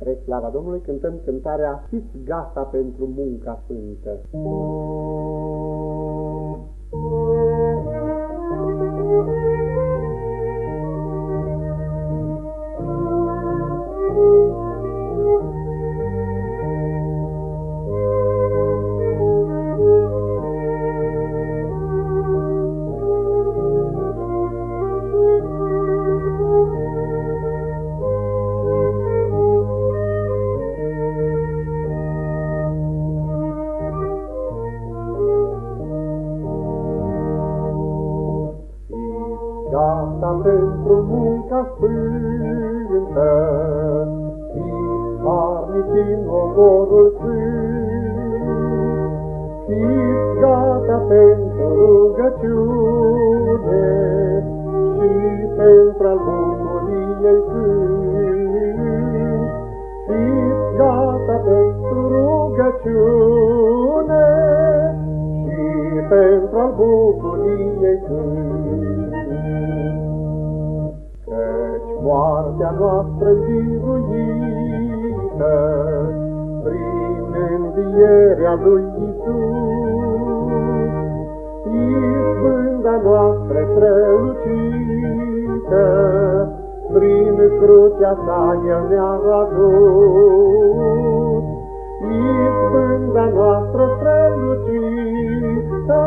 Spre slava Domnului cântăm cântarea Fiți gata pentru munca sfântă. Gata pentru munca sfântă, fiți harnici în ogorul sfânt, fiți gata pentru rugăciune și pentru al bucuriei cânt. Fiți gata pentru rugăciune și pentru al bucuriei cânt. Moartea noastră biruită prin învierea lui Isus. Izbânda noastră strălucită, prin crucea sa El ne-a adus. Izbânda noastră strălucită,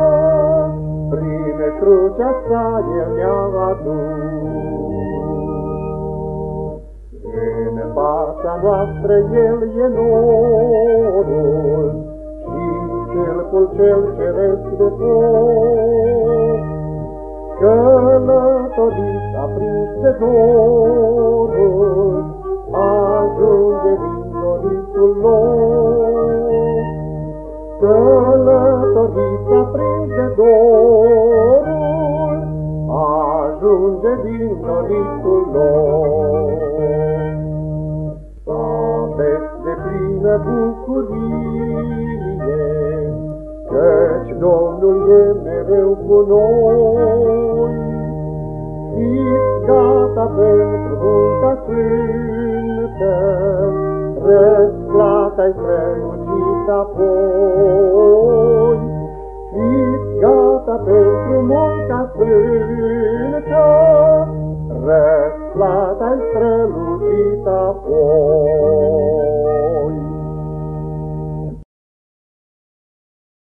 prin crucea sa El ne-a adus. Fața noastră El e norul și stâlpul cel ceresc de foc. Călătorit aprins de dorul, ajunge din doritul loc. Călătorit aprins de dorul, ajunge din doritul mereu cu noi. Fiți gata pentru munca sfântă, Răsplata-i strălucit apoi.